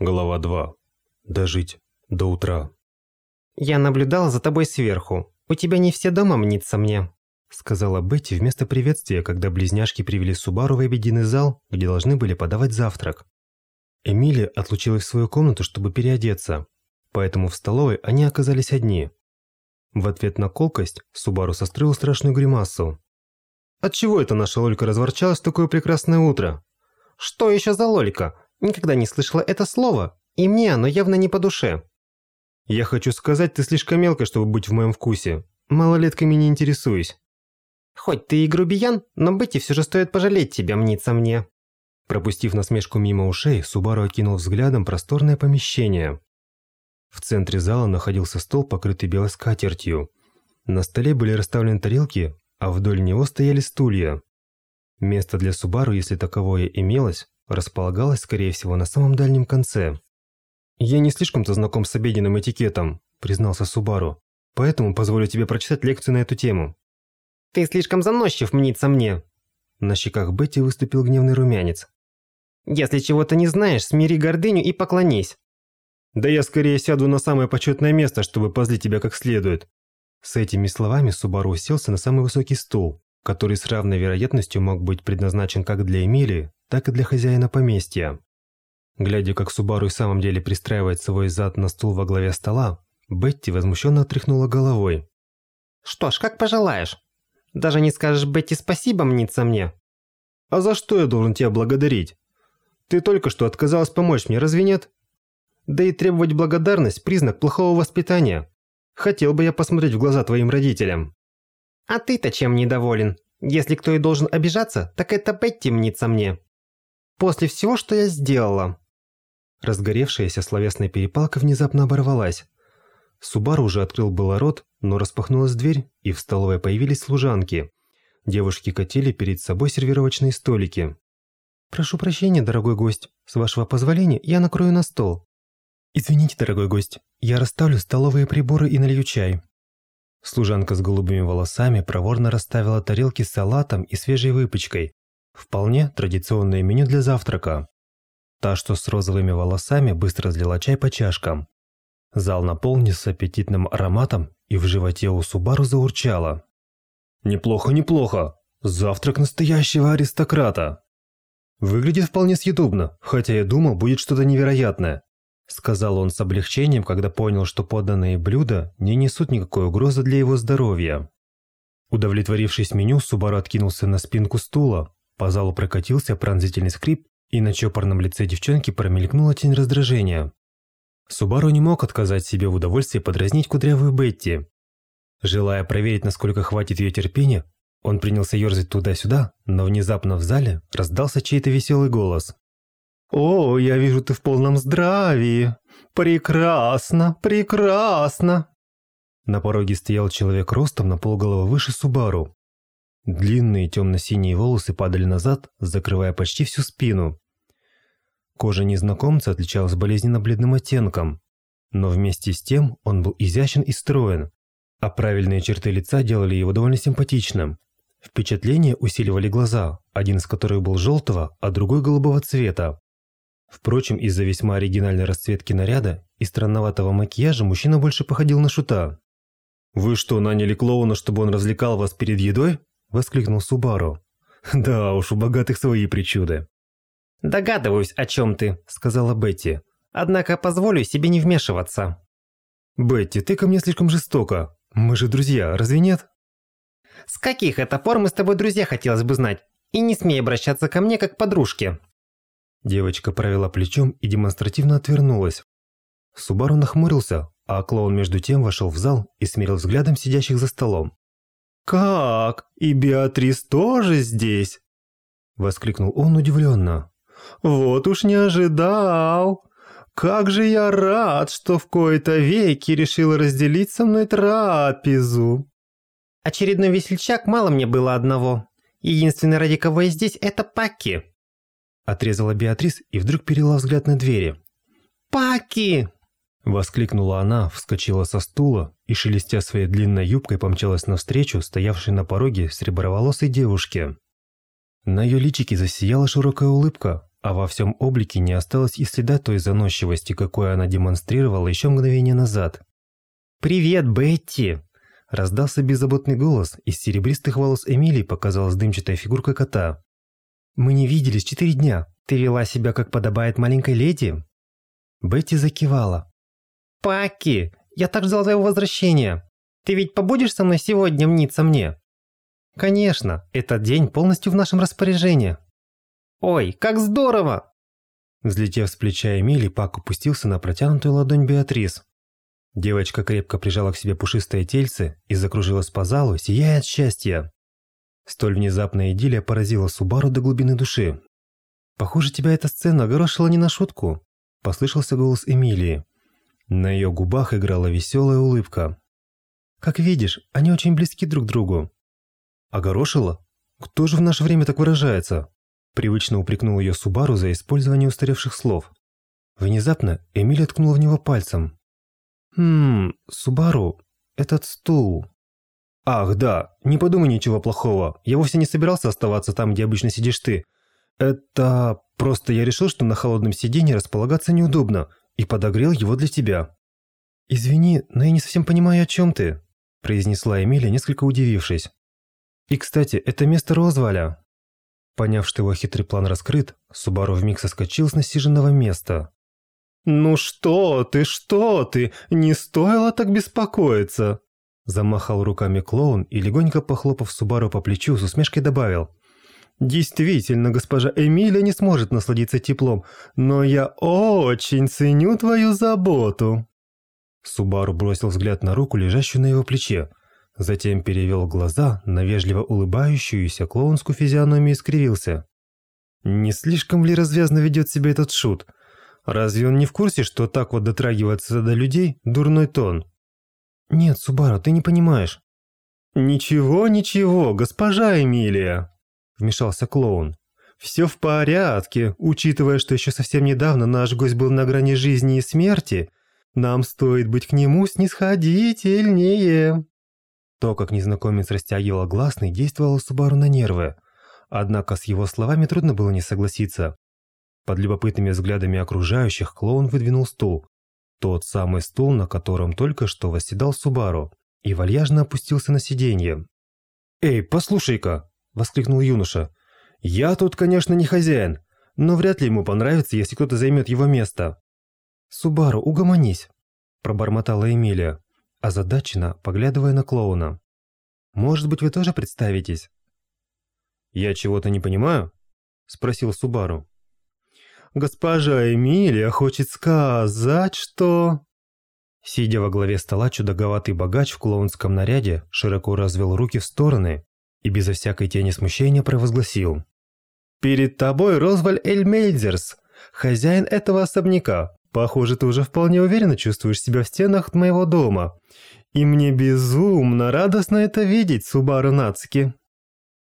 Глава 2. Дожить до утра. «Я наблюдала за тобой сверху. У тебя не все дома мнится мне», сказала Бетти вместо приветствия, когда близняшки привели Субару в обеденный зал, где должны были подавать завтрак. Эмилия отлучилась в свою комнату, чтобы переодеться, поэтому в столовой они оказались одни. В ответ на колкость Субару состроил страшную гримасу. «Отчего это наша Лолька разворчалась в такое прекрасное утро?» «Что еще за Лолька? Никогда не слышала это слово, и мне оно явно не по душе». «Я хочу сказать, ты слишком мелко, чтобы быть в моем вкусе. Малолетками не интересуюсь». «Хоть ты и грубиян, но Бетти все же стоит пожалеть тебя, мнится мне». Пропустив насмешку мимо ушей, Субару окинул взглядом просторное помещение. В центре зала находился стол, покрытый белой скатертью. На столе были расставлены тарелки, а вдоль него стояли стулья. Место для Субару, если таковое имелось, располагалось, скорее всего, на самом дальнем конце. «Я не слишком-то знаком с обеденным этикетом», – признался Субару. «Поэтому позволю тебе прочитать лекцию на эту тему». «Ты слишком заносчив, мнится мне». На щеках Бетти выступил гневный румянец. «Если чего-то не знаешь, смири гордыню и поклонись». «Да я скорее сяду на самое почетное место, чтобы позлить тебя как следует». С этими словами Субару уселся на самый высокий стул, который с равной вероятностью мог быть предназначен как для Эмили, так и для хозяина поместья. Глядя, как Субару и в самом деле пристраивает свой зад на стул во главе стола, Бетти возмущенно отряхнула головой. «Что ж, как пожелаешь. Даже не скажешь Бетти спасибо, мнится мне». «А за что я должен тебя благодарить? Ты только что отказалась помочь мне, разве нет?» «Да и требовать благодарность – признак плохого воспитания. Хотел бы я посмотреть в глаза твоим родителям». «А ты-то чем недоволен? Если кто и должен обижаться, так это Бетти мнится мне. После всего, что я сделала». Разгоревшаяся словесная перепалка внезапно оборвалась. Субару уже открыл было рот, но распахнулась дверь, и в столовой появились служанки. Девушки катили перед собой сервировочные столики. «Прошу прощения, дорогой гость. С вашего позволения я накрою на стол». «Извините, дорогой гость, я расставлю столовые приборы и налью чай». Служанка с голубыми волосами проворно расставила тарелки с салатом и свежей выпечкой. Вполне традиционное меню для завтрака. Та, что с розовыми волосами, быстро разлила чай по чашкам. Зал наполнился аппетитным ароматом, и в животе у Субару заурчало. «Неплохо, неплохо! Завтрак настоящего аристократа!» «Выглядит вполне съедобно, хотя я думал, будет что-то невероятное», сказал он с облегчением, когда понял, что поданные блюда не несут никакой угрозы для его здоровья. Удовлетворившись меню, Субару откинулся на спинку стула, по залу прокатился пронзительный скрип, и на чопорном лице девчонки промелькнула тень раздражения. Субару не мог отказать себе в удовольствии подразнить кудрявую Бетти. Желая проверить, насколько хватит ее терпения, он принялся ерзать туда-сюда, но внезапно в зале раздался чей-то веселый голос. «О, я вижу, ты в полном здравии! Прекрасно, прекрасно!» На пороге стоял человек ростом на полголовы выше Субару. Длинные темно-синие волосы падали назад, закрывая почти всю спину. Кожа незнакомца отличалась болезненно-бледным оттенком, но вместе с тем он был изящен и строен, а правильные черты лица делали его довольно симпатичным. Впечатление усиливали глаза, один из которых был желтого, а другой голубого цвета. Впрочем, из-за весьма оригинальной расцветки наряда и странноватого макияжа мужчина больше походил на шута. «Вы что, наняли клоуна, чтобы он развлекал вас перед едой?» – воскликнул Субару. «Да уж, у богатых свои причуды». «Догадываюсь, о чем ты», – сказала Бетти. «Однако позволю себе не вмешиваться». «Бетти, ты ко мне слишком жестоко. Мы же друзья, разве нет?» «С каких это пор мы с тобой друзья, хотелось бы знать? И не смей обращаться ко мне как к подружке». Девочка провела плечом и демонстративно отвернулась. Субару нахмурился, а клоун между тем вошел в зал и смерил взглядом сидящих за столом. «Как? И Беатрис тоже здесь?» Воскликнул он удивленно. «Вот уж не ожидал! Как же я рад, что в кои-то веки решил разделить со мной трапезу!» «Очередной весельчак мало мне было одного. Единственный, ради кого я здесь, это Паки!» Отрезала Беатрис и вдруг перела взгляд на двери. «Паки!» Воскликнула она, вскочила со стула и, шелестя своей длинной юбкой, помчалась навстречу стоявшей на пороге среброволосой девушке. На ее личике засияла широкая улыбка, а во всем облике не осталось и следа той заносчивости, какой она демонстрировала еще мгновение назад. «Привет, Бетти!» Раздался беззаботный голос, из серебристых волос Эмилии показалась дымчатая фигурка кота. «Мы не виделись четыре дня. Ты вела себя, как подобает маленькой леди?» Бетти закивала. «Паки, я так ждал твоего возвращения. Ты ведь побудешь со мной сегодня мниться мне?» «Конечно, этот день полностью в нашем распоряжении». «Ой, как здорово!» Взлетев с плеча Эмили, Пак опустился на протянутую ладонь Беатрис. Девочка крепко прижала к себе пушистое тельце и закружилась по залу, сияя от счастья. Столь внезапная идиллия поразила Субару до глубины души. «Похоже, тебя эта сцена огорошила не на шутку», – послышался голос Эмилии. На ее губах играла веселая улыбка. «Как видишь, они очень близки друг к другу». «Огорошила? Кто же в наше время так выражается?» Привычно упрекнул ее Субару за использование устаревших слов. Внезапно Эмилия ткнула в него пальцем. «Хм, Субару, этот стул...» «Ах, да, не подумай ничего плохого. Я вовсе не собирался оставаться там, где обычно сидишь ты. Это... просто я решил, что на холодном сиденье располагаться неудобно, и подогрел его для тебя». «Извини, но я не совсем понимаю, о чем ты», – произнесла Эмилия, несколько удивившись. «И, кстати, это место Розваля». Поняв, что его хитрый план раскрыт, Субару вмиг соскочил с насиженного места. «Ну что ты, что ты, не стоило так беспокоиться!» Замахал руками клоун и, легонько похлопав Субару по плечу, с усмешкой добавил. «Действительно, госпожа Эмилия не сможет насладиться теплом, но я очень ценю твою заботу!» Субару бросил взгляд на руку, лежащую на его плече. Затем перевел глаза на вежливо улыбающуюся клоунскую физиономию и скривился. «Не слишком ли развязно ведет себя этот шут? Разве он не в курсе, что так вот дотрагиваться до людей – дурной тон? Нет, Субару, ты не понимаешь. Ничего, ничего, госпожа Эмилия, вмешался клоун. Все в порядке, учитывая, что еще совсем недавно наш гость был на грани жизни и смерти, нам стоит быть к нему снисходительнее. То, как незнакомец растягивал гласный, действовало Субару на нервы. Однако с его словами трудно было не согласиться. Под любопытными взглядами окружающих клоун выдвинул стул. Тот самый стул, на котором только что восседал Субару, и вальяжно опустился на сиденье. «Эй, послушай-ка!» – воскликнул юноша. «Я тут, конечно, не хозяин, но вряд ли ему понравится, если кто-то займет его место». «Субару, угомонись!» – пробормотала Эмилия, озадаченно поглядывая на клоуна. «Может быть, вы тоже представитесь?» «Я чего-то не понимаю?» – спросил Субару. Госпожа Эмилия хочет сказать, что...» Сидя во главе стола, чудаковатый богач в клоунском наряде широко развел руки в стороны и безо всякой тени смущения провозгласил. «Перед тобой Розваль Эльмейдзерс, хозяин этого особняка. Похоже, ты уже вполне уверенно чувствуешь себя в стенах моего дома. И мне безумно радостно это видеть, Субару Нацки».